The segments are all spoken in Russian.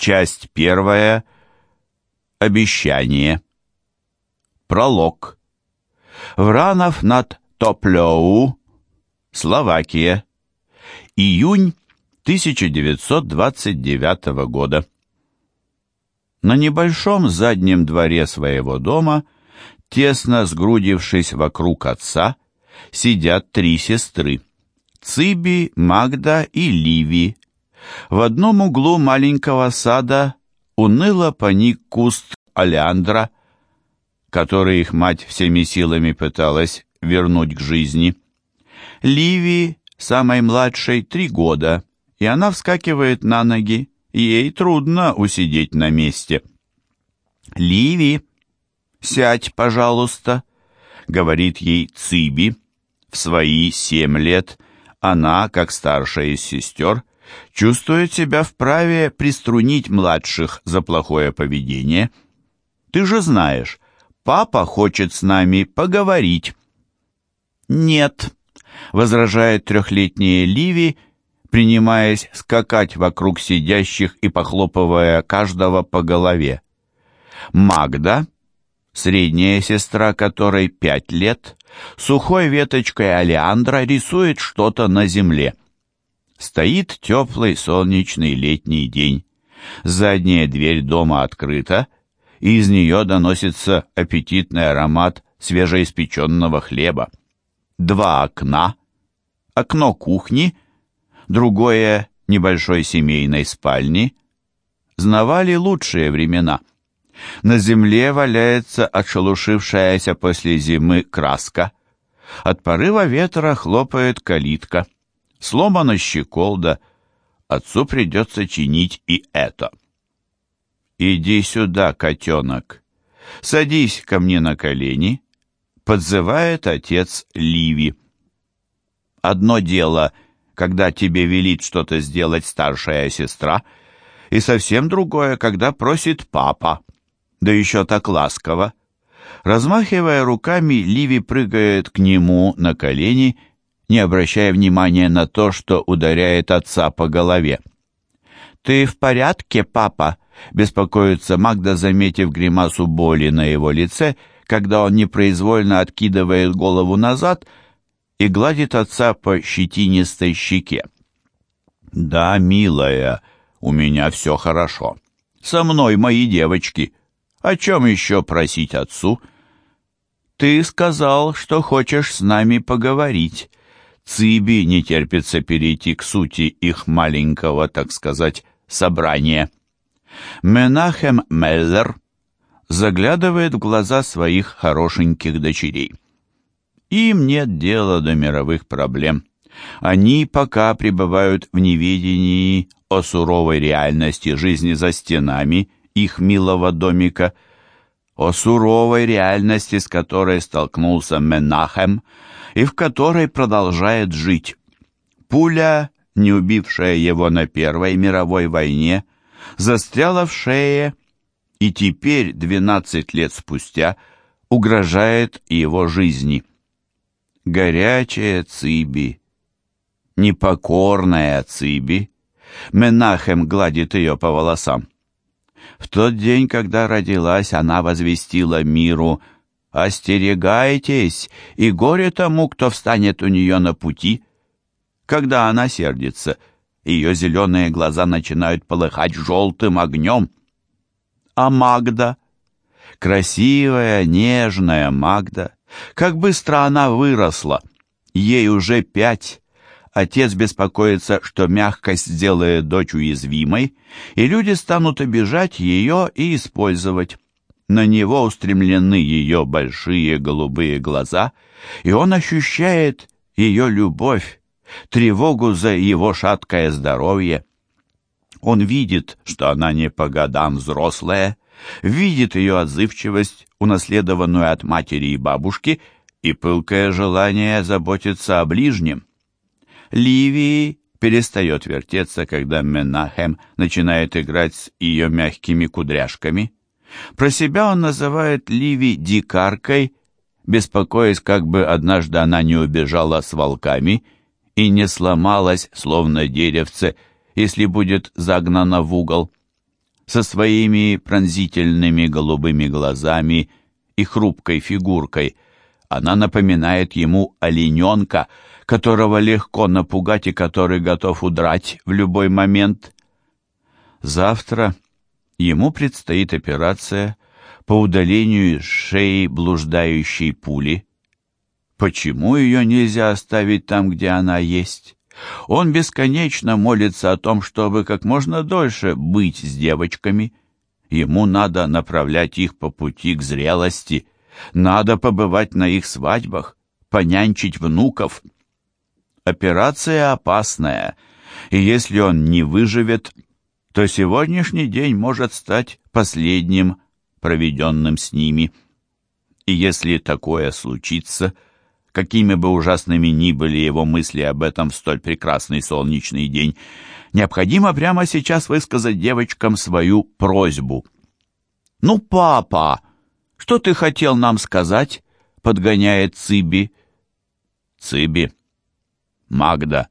Часть первая. Обещание. Пролог. Вранов над Топлеу, Словакия. Июнь 1929 года. На небольшом заднем дворе своего дома, тесно сгрудившись вокруг отца, сидят три сестры – Циби, Магда и Ливи. В одном углу маленького сада уныло поник куст олеандра, который их мать всеми силами пыталась вернуть к жизни. Ливи, самой младшей, три года, и она вскакивает на ноги, ей трудно усидеть на месте. «Ливи, сядь, пожалуйста», — говорит ей Циби. В свои семь лет она, как старшая из сестер, чувствует себя вправе приструнить младших за плохое поведение. Ты же знаешь, папа хочет с нами поговорить. Нет, возражает трехлетняя Ливи, принимаясь скакать вокруг сидящих и похлопывая каждого по голове. Магда, средняя сестра которой пять лет, сухой веточкой алиандра рисует что-то на земле. Стоит теплый солнечный летний день. Задняя дверь дома открыта, и из нее доносится аппетитный аромат свежеиспеченного хлеба. Два окна, окно кухни, другое небольшой семейной спальни, знавали лучшие времена. На земле валяется отшелушившаяся после зимы краска. От порыва ветра хлопает калитка — сломана щеколда, отцу придется чинить и это. «Иди сюда, котенок, садись ко мне на колени», — подзывает отец Ливи. «Одно дело, когда тебе велит что-то сделать старшая сестра, и совсем другое, когда просит папа, да еще так ласково». Размахивая руками, Ливи прыгает к нему на колени не обращая внимания на то, что ударяет отца по голове. «Ты в порядке, папа?» — беспокоится Магда, заметив гримасу боли на его лице, когда он непроизвольно откидывает голову назад и гладит отца по щетинистой щеке. «Да, милая, у меня все хорошо. Со мной мои девочки. О чем еще просить отцу?» «Ты сказал, что хочешь с нами поговорить», Циби не терпится перейти к сути их маленького, так сказать, собрания. Менахем Меллер заглядывает в глаза своих хорошеньких дочерей. Им нет дела до мировых проблем. Они пока пребывают в неведении о суровой реальности жизни за стенами их милого домика, о суровой реальности, с которой столкнулся Менахем, и в которой продолжает жить. Пуля, не убившая его на Первой мировой войне, застряла в шее и теперь, 12 лет спустя, угрожает его жизни. Горячая Циби, непокорная Циби, Менахем гладит ее по волосам. В тот день, когда родилась, она возвестила миру – «Остерегайтесь, и горе тому, кто встанет у нее на пути». Когда она сердится, ее зеленые глаза начинают полыхать желтым огнем. А Магда? Красивая, нежная Магда. Как быстро она выросла. Ей уже пять. Отец беспокоится, что мягкость сделает дочь уязвимой, и люди станут обижать ее и использовать. На него устремлены ее большие голубые глаза, и он ощущает ее любовь, тревогу за его шаткое здоровье. Он видит, что она не по годам взрослая, видит ее отзывчивость, унаследованную от матери и бабушки, и пылкое желание заботиться о ближнем. Ливии перестает вертеться, когда Менахем начинает играть с ее мягкими кудряшками. Про себя он называет Ливи дикаркой, беспокоясь, как бы однажды она не убежала с волками и не сломалась, словно деревце, если будет загнана в угол. со своими пронзительными голубыми глазами и хрупкой фигуркой. Она напоминает ему олененка, которого легко напугать и который готов удрать в любой момент. Завтра ему предстоит операция по удалению из шеи блуждающей пули. Почему ее нельзя оставить там, где она есть? Он бесконечно молится о том, чтобы как можно дольше быть с девочками. Ему надо направлять их по пути к зрелости, надо побывать на их свадьбах, понянчить внуков. Операция опасная, и если он не выживет, то сегодняшний день может стать последним, проведенным с ними. И если такое случится, какими бы ужасными ни были его мысли об этом в столь прекрасный солнечный день, необходимо прямо сейчас высказать девочкам свою просьбу. «Ну, папа, что ты хотел нам сказать?» — подгоняет Циби. «Циби, Магда,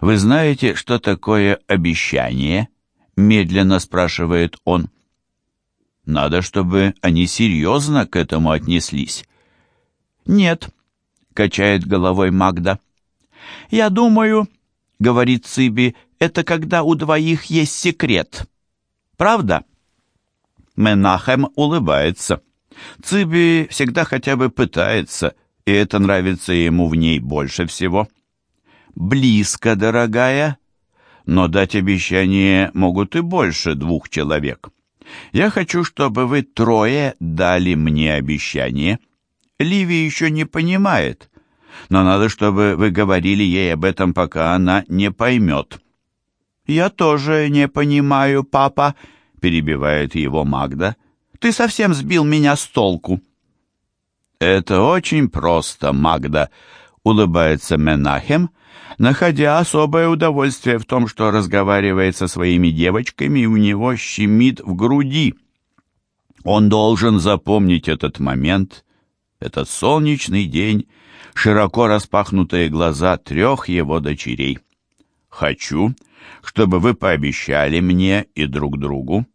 вы знаете, что такое обещание?» — медленно спрашивает он. Надо, чтобы они серьезно к этому отнеслись. «Нет», — качает головой Магда. «Я думаю», — говорит Циби, — «это когда у двоих есть секрет. Правда?» Менахем улыбается. Циби всегда хотя бы пытается, и это нравится ему в ней больше всего. «Близко, дорогая», но дать обещание могут и больше двух человек. Я хочу, чтобы вы трое дали мне обещание. Ливи еще не понимает, но надо, чтобы вы говорили ей об этом, пока она не поймет». «Я тоже не понимаю, папа», — перебивает его Магда. «Ты совсем сбил меня с толку». «Это очень просто, Магда», — улыбается Менахем, — находя особое удовольствие в том, что разговаривает со своими девочками, и у него щемит в груди. Он должен запомнить этот момент, этот солнечный день, широко распахнутые глаза трех его дочерей. «Хочу, чтобы вы пообещали мне и друг другу,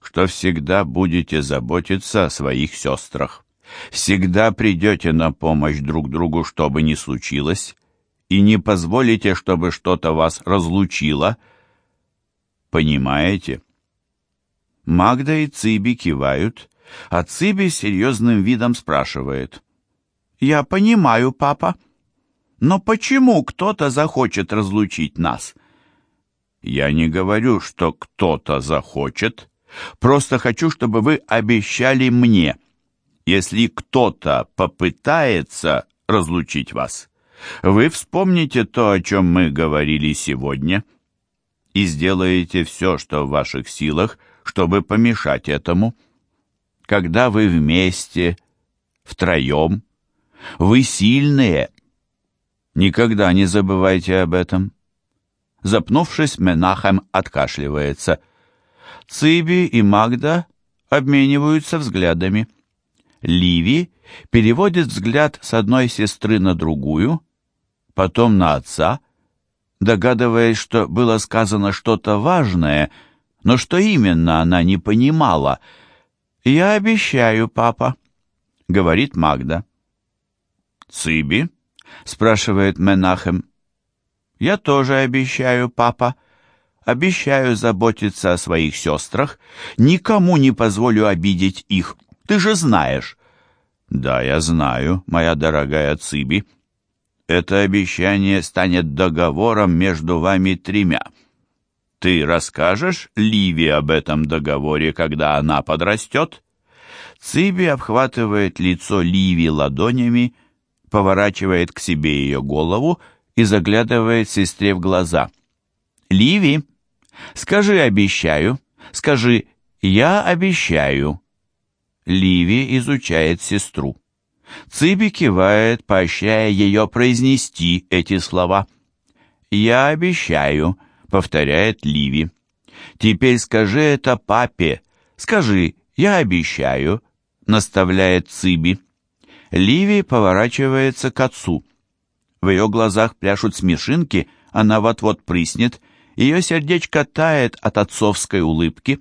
что всегда будете заботиться о своих сестрах, всегда придете на помощь друг другу, что бы ни случилось, и не позволите, чтобы что-то вас разлучило. Понимаете? Магда и Циби кивают, а Циби серьезным видом спрашивает. «Я понимаю, папа, но почему кто-то захочет разлучить нас?» «Я не говорю, что кто-то захочет, просто хочу, чтобы вы обещали мне, если кто-то попытается разлучить вас» вы вспомните то, о чем мы говорили сегодня, и сделаете все, что в ваших силах, чтобы помешать этому. Когда вы вместе, втроем, вы сильные. Никогда не забывайте об этом. Запнувшись, Менахем откашливается. Циби и Магда обмениваются взглядами. Ливи переводит взгляд с одной сестры на другую, потом на отца, догадываясь, что было сказано что-то важное, но что именно она не понимала. «Я обещаю, папа», — говорит Магда. «Циби?» — спрашивает Менахем. «Я тоже обещаю, папа. Обещаю заботиться о своих сестрах. Никому не позволю обидеть их. Ты же знаешь». «Да, я знаю, моя дорогая Циби», это обещание станет договором между вами тремя. Ты расскажешь Ливи об этом договоре, когда она подрастет?» Циби обхватывает лицо Ливи ладонями, поворачивает к себе ее голову и заглядывает сестре в глаза. «Ливи, скажи «обещаю», скажи «я обещаю». Ливи изучает сестру. Циби кивает, поощряя ее произнести эти слова. «Я обещаю», — повторяет Ливи. «Теперь скажи это папе. Скажи, я обещаю», — наставляет Циби. Ливи поворачивается к отцу. В ее глазах пляшут смешинки, она вот-вот прыснет, ее сердечко тает от отцовской улыбки.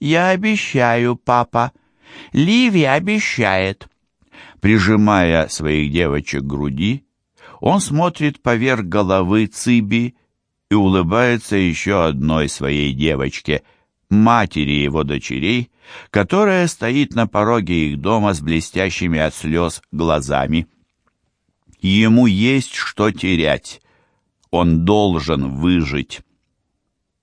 «Я обещаю, папа. Ливи обещает». Прижимая своих девочек к груди, он смотрит поверх головы Циби и улыбается еще одной своей девочке, матери его дочерей, которая стоит на пороге их дома с блестящими от слез глазами. Ему есть что терять. Он должен выжить.